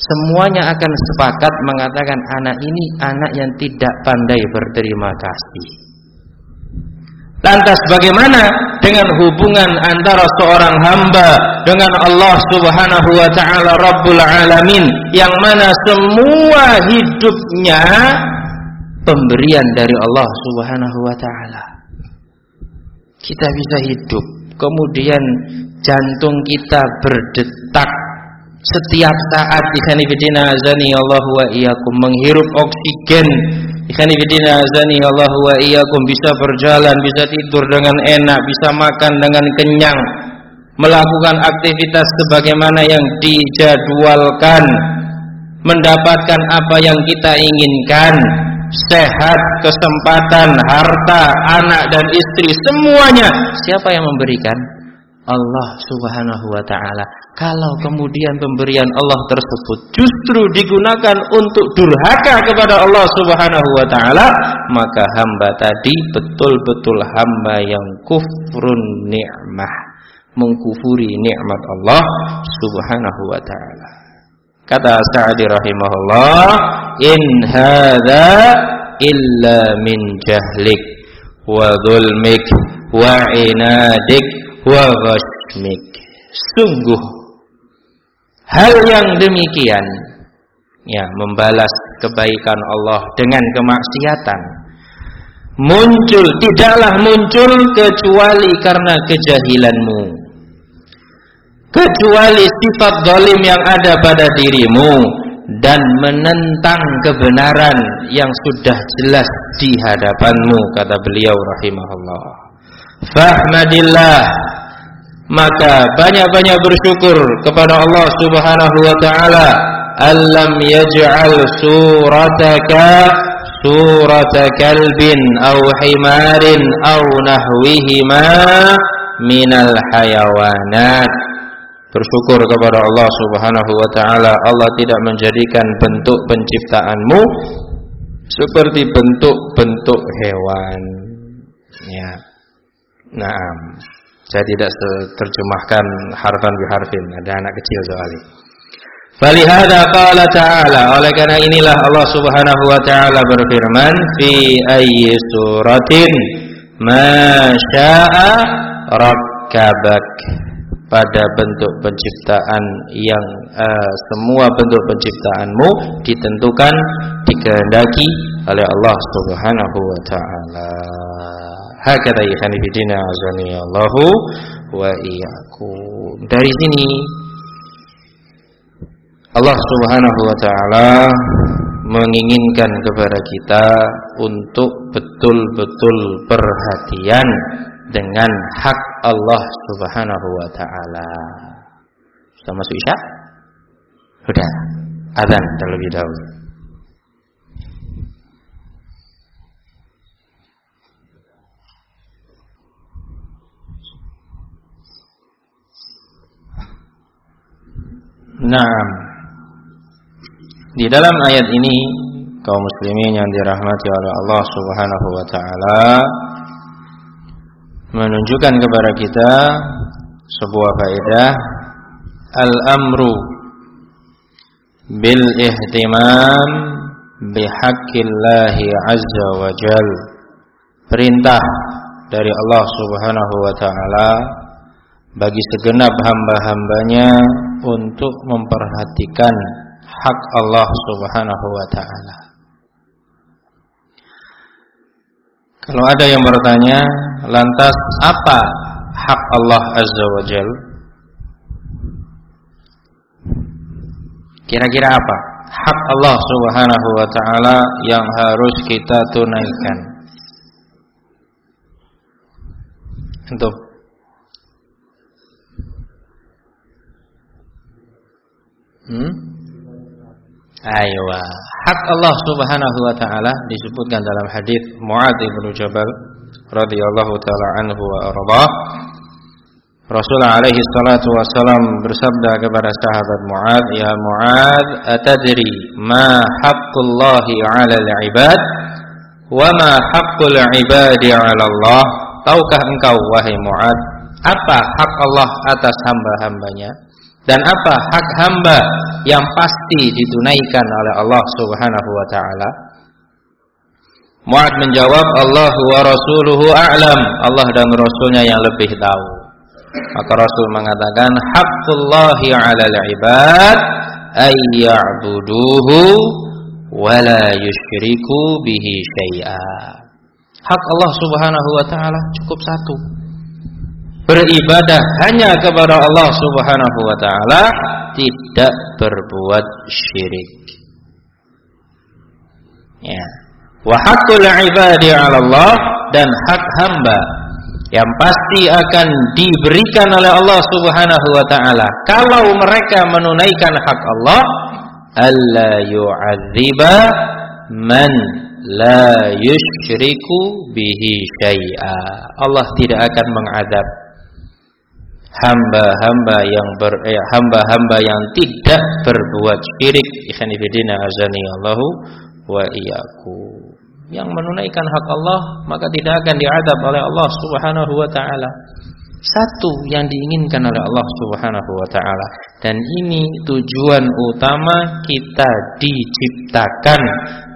Speaker 1: semuanya akan sepakat mengatakan anak ini anak yang tidak pandai berterima kasih. Lantas bagaimana dengan hubungan antara seorang hamba dengan Allah Subhanahu wa taala Rabbul Alamin yang mana semua hidupnya pemberian dari Allah Subhanahu wa taala. Kita bisa hidup, kemudian jantung kita berdetak setiap saat ikhani bidina azani Allah wa iyyakum menghirup oksigen. Ikhani bidina azani Allah wa iyyakum bisa berjalan bisa tidur dengan enak bisa makan dengan kenyang. Melakukan aktivitas sebagaimana yang dijadwalkan. Mendapatkan apa yang kita inginkan. Sehat, kesempatan, harta, anak dan istri semuanya. Siapa yang memberikan? Allah Subhanahu wa taala. Kalau kemudian pemberian Allah tersebut justru digunakan untuk durhaka kepada Allah Subhanahu wa taala, maka hamba tadi betul-betul hamba yang kufrun nikmah, mengkufuri nikmat Allah Subhanahu wa taala. Kata Sa'di rahimahullah, "In hadza illa min jahlik wa dhulmik wa inadik wa ghashmik." Sungguh hal yang demikian ya membalas kebaikan Allah dengan kemaksiatan muncul tidaklah muncul kecuali karena kejahilanmu. Kecuali sifat zalim yang ada pada dirimu dan menentang kebenaran yang sudah jelas di hadapanmu kata beliau rahimahullah. Fahmadillah maka banyak-banyak bersyukur kepada Allah Subhanahu wa taala. Alam yaj'al surataka surata kalbin aw himarin aw nahwihima minal hayawanat. Bersyukur kepada Allah Subhanahu wa taala. Allah tidak menjadikan bentuk penciptaanmu seperti bentuk-bentuk hewan. Ya. Naam saya tidak terjemahkan harfan biharfin. Ada anak kecil soalnya. Falihada qala ta'ala Oleh karena inilah Allah subhanahu wa ta'ala berfirman Fi ayyi suratin Ma sya'a rakkabak Pada bentuk penciptaan yang uh, Semua bentuk penciptaanmu Ditentukan Dikehendaki oleh Allah subhanahu wa ta'ala Hakata ikhani bidina azani Allahu wa iyyakum. Dari sini Allah Subhanahu wa taala menginginkan kepada kita untuk betul-betul perhatian dengan hak Allah Subhanahu wa taala. Sudah masuk Isya? Sudah. Adzan terlebih dahulu. Nah, di dalam ayat ini kaum muslimin yang dirahmati oleh Allah Subhanahu wa taala menunjukkan kepada kita sebuah faedah al-amru bil ihtimam bihaqqillahi azza wa jal. Perintah dari Allah Subhanahu wa taala bagi segenap hamba-hambanya untuk memperhatikan hak Allah Subhanahu wa taala. Kalau ada yang bertanya, lantas apa hak Allah Azza wa Jal? Kira-kira apa? Hak Allah Subhanahu wa taala yang harus kita tunaikan. Untuk Hmm? Ayo, hak Allah Subhanahu wa taala disebutkan dalam hadis Muadz bin Jabal radhiyallahu taala anhu wa arda. Rasul alaihi salatu wasalam bersabda kepada sahabat Muadz, "Ya Muadz, atadri ma haqqullahi 'ala al-'ibad wa ma haqqul 'ibadi 'ala Allah?" Tahukah engkau wahai Muadz, apa hak Allah atas hamba-hambanya? Dan apa hak hamba yang pasti ditunaikan oleh Allah Subhanahu wa taala? Muad menjawab Allah wa rasuluhu a'lam. Allah dan rasulnya yang lebih tahu. Maka Rasul mengatakan haqqullahi 'alal 'ibad ay ya'buduhu wa la yusyriku bihi syai'a. Hak Allah Subhanahu wa taala cukup satu beribadah hanya kepada Allah Subhanahu wa taala, tidak berbuat syirik. Ya. Wa haqqul ibadi 'ala Allah dan hak hamba yang pasti akan diberikan oleh Allah Subhanahu wa taala kalau mereka menunaikan hak Allah alla yu'adziba man la yusyriku bihi syai'a. Allah tidak akan mengadab hamba-hamba yang ber eh, hamba-hamba yang tidak berbuat syirik. Ikhwan azani Allahu wa iyyaku yang menunaikan hak Allah maka tidak akan diadab oleh Allah Subhanahu wa taala. Satu yang diinginkan oleh Allah Subhanahu wa taala. Dan ini tujuan utama kita diciptakan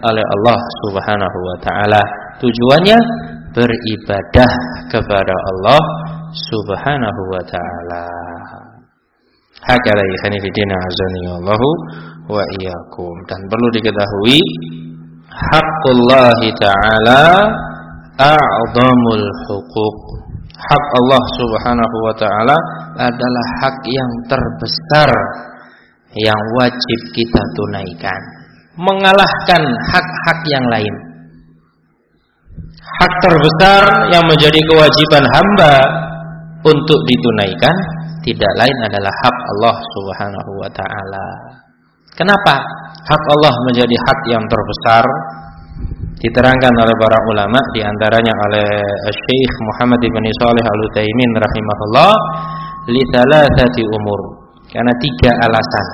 Speaker 1: oleh Allah Subhanahu wa taala. Tujuannya beribadah kepada Allah subhanahu wa ta'ala. Hakala ikhani fidina azani Allahu wa iyyakum. Dan perlu diketahui haqqullahi ta'ala a'zamul huquq. Hak Allah subhanahu wa ta'ala adalah hak yang terbesar yang wajib kita tunaikan. Mengalahkan hak-hak yang lain. Hak terbesar yang menjadi kewajiban hamba untuk ditunaikan tidak lain adalah hak Allah Subhanahu wa taala. Kenapa hak Allah menjadi hak yang terbesar? Diterangkan oleh para ulama di antaranya oleh Syekh Muhammad bin Shalih Al-Utsaimin rahimahullah li thalathati umur. Karena tiga alasan.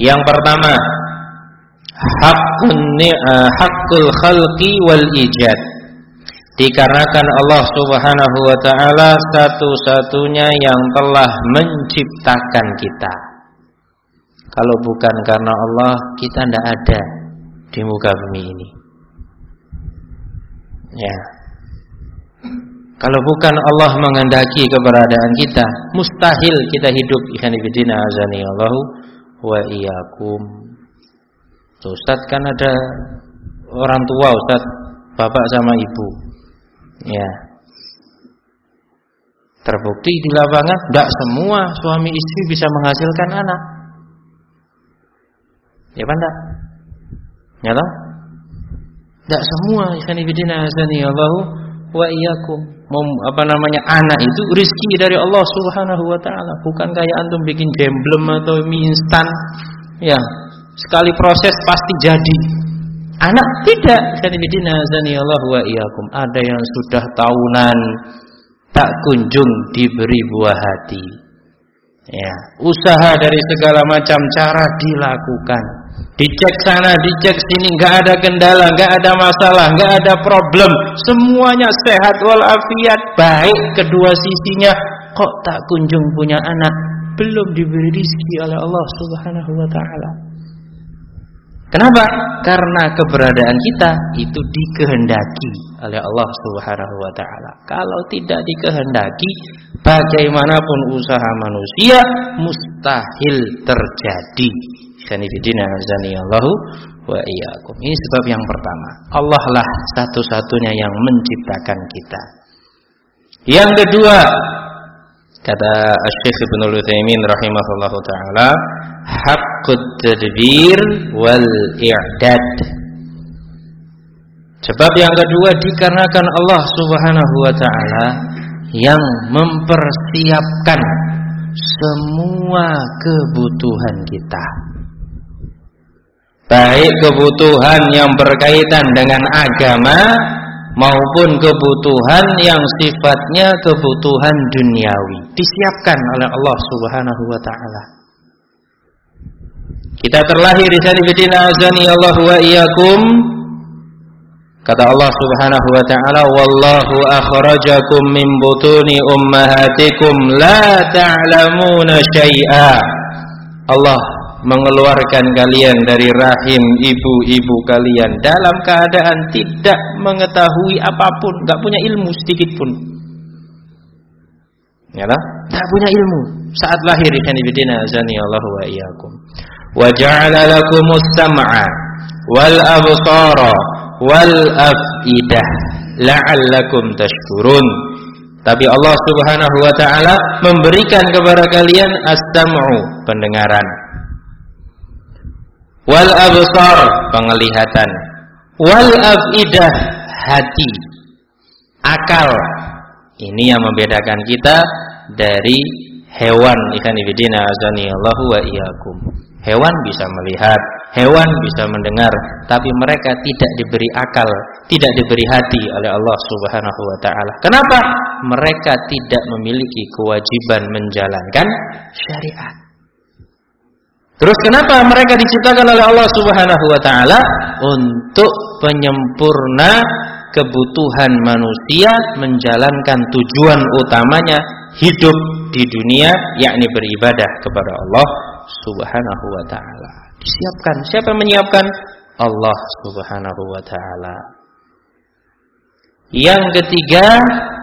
Speaker 1: Yang pertama, hakun uh, hakul khalqi wal ijad dikarenakan Allah Subhanahu wa taala satu-satunya yang telah menciptakan kita. Kalau bukan karena Allah, kita tidak ada di muka bumi ini. Ya. Kalau bukan Allah mengendaki keberadaan kita, mustahil kita hidup ikhwan fillah azani Allah wa iyyakum. Ustaz kan ada orang tua Ustaz, bapak sama ibu. Ya. Terbukti di lapangan tidak semua suami istri bisa menghasilkan anak. Ya kan enggak? Ya toh? Tidak semua ikhwan fillah Allahu wa iyyakum. apa namanya anak itu rizki dari Allah Subhanahu wa taala, bukan kayak antum bikin gemblem atau mie instan. Ya, sekali proses pasti jadi. Anak tidak. Allah wa iyyakum. Ada yang sudah tahunan tak kunjung diberi buah hati. Ya, usaha dari segala macam cara dilakukan. Dicek sana, dicek sini, nggak ada kendala, nggak ada masalah, nggak ada problem. Semuanya sehat walafiat, baik kedua sisinya. Kok tak kunjung punya anak? Belum diberi rizki oleh Allah Subhanahu wa taala. Kenapa? Karena keberadaan kita itu dikehendaki oleh Allah Subhanahu wa taala. Kalau tidak dikehendaki, bagaimanapun usaha manusia mustahil terjadi. Wa. Ini sebab yang pertama. Allah lah satu-satunya yang menciptakan kita. Yang kedua, kata Syekh Ibnu Utsaimin rahimahullahu taala, haqqut tadbir wal i'dad. Sebab yang kedua dikarenakan Allah Subhanahu wa taala yang mempersiapkan semua kebutuhan kita. Baik kebutuhan yang berkaitan dengan agama maupun kebutuhan yang sifatnya kebutuhan duniawi disiapkan oleh Allah Subhanahu wa taala. Kita terlahir di sana bidina azani Allah wa iyyakum Kata Allah Subhanahu wa taala, "Wallahu akhrajakum min butuni ummahatikum la ta'lamuna syai'a." Allah mengeluarkan kalian dari rahim ibu-ibu kalian dalam keadaan tidak mengetahui apa pun, enggak punya ilmu sedikit pun. Ya lah, enggak punya ilmu saat lahir ikhwan fillah azani Allah wa iyyakum. Wa ja'ala lakumus sam'a wal absara wal afidah la'allakum tashkurun. Tapi Allah Subhanahu wa taala memberikan kepada kalian as-sam'u, pendengaran. Wal absar, penglihatan. Wal afidah, hati. Akal. Ini yang membedakan kita dari hewan ikan ibidina azani Allahu wa iyyakum. Hewan bisa melihat, hewan bisa mendengar, tapi mereka tidak diberi akal, tidak diberi hati oleh Allah Subhanahu wa taala. Kenapa? Mereka tidak memiliki kewajiban menjalankan syariat. Terus kenapa mereka diciptakan oleh Allah Subhanahu wa taala untuk penyempurna kebutuhan manusia menjalankan tujuan utamanya hidup di dunia yakni beribadah kepada Allah Subhanahu wa taala. Disiapkan. Siapa yang menyiapkan? Allah Subhanahu wa taala. Yang ketiga,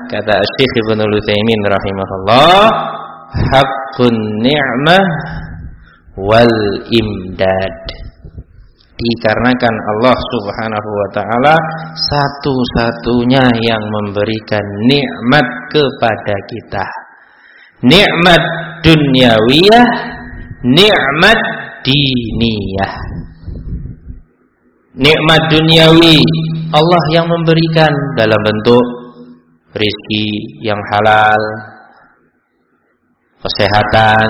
Speaker 1: kata Syekh Ibnu Utsaimin rahimahullah, haqqun ni'mah wal imdad. Dikarenakan Allah Subhanahu wa taala satu-satunya yang memberikan nikmat kepada kita. Nikmat duniawiyah nikmat diniyah. Nikmat duniawi Allah yang memberikan dalam bentuk rizki yang halal, kesehatan,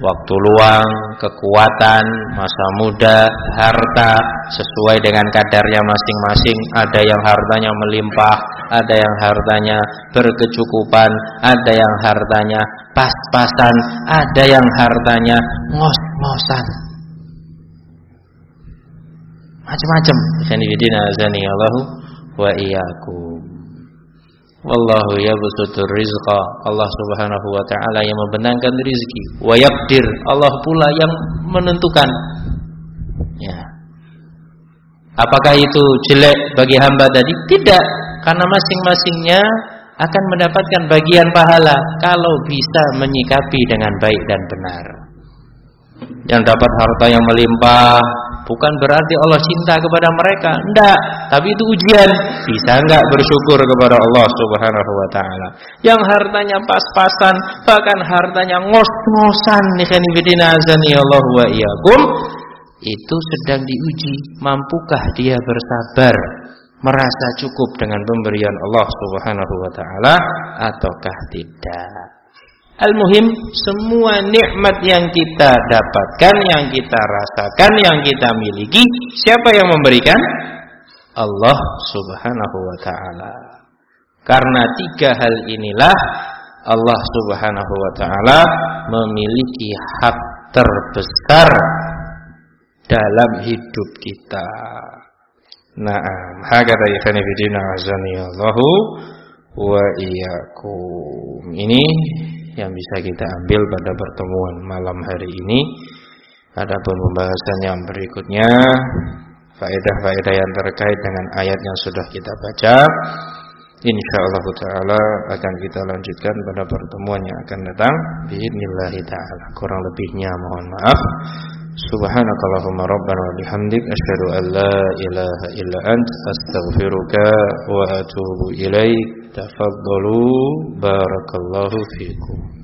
Speaker 1: waktu luang, kekuatan, masa muda, harta sesuai dengan kadarnya masing-masing. Ada yang hartanya melimpah, ada yang hartanya berkecukupan, ada yang hartanya pas-pasan, ada yang hartanya ngos-ngosan. Macam-macam. Azani Allahu wa iyyakum. Wallahu yabsutur rizqa. Allah Subhanahu wa taala yang membenangkan rezeki. Wa yaqdir. Allah pula yang menentukan. Ya. Apakah itu jelek bagi hamba tadi? Tidak, karena masing-masingnya akan mendapatkan bagian pahala kalau bisa menyikapi dengan baik dan benar. Yang dapat harta yang melimpah bukan berarti Allah cinta kepada mereka, enggak, tapi itu ujian. Bisa enggak bersyukur kepada Allah Subhanahu wa taala. Yang hartanya pas-pasan, bahkan hartanya ngos-ngosan nikhani azani Allah wa iyyakum, itu sedang diuji, mampukah dia bersabar merasa cukup dengan pemberian Allah Subhanahu wa taala ataukah tidak. Al-muhim semua nikmat yang kita dapatkan, yang kita rasakan, yang kita miliki, siapa yang memberikan? Allah Subhanahu wa taala. Karena tiga hal inilah Allah Subhanahu wa taala memiliki hak terbesar dalam hidup kita. Nah, hakata ikhani fidina azani Allahu wa iyyakum. Ini yang bisa kita ambil pada pertemuan malam hari ini. Adapun pembahasan yang berikutnya faedah-faedah yang terkait dengan ayat yang sudah kita baca insyaallah taala akan kita lanjutkan pada pertemuan yang akan datang. Bismillah taala. Kurang lebihnya mohon maaf. Subhanakallahumma rabbana wa bihamdik asyhadu an la ilaha illa ant astaghfiruka wa atubu ilaik tafaddalu barakallahu fikum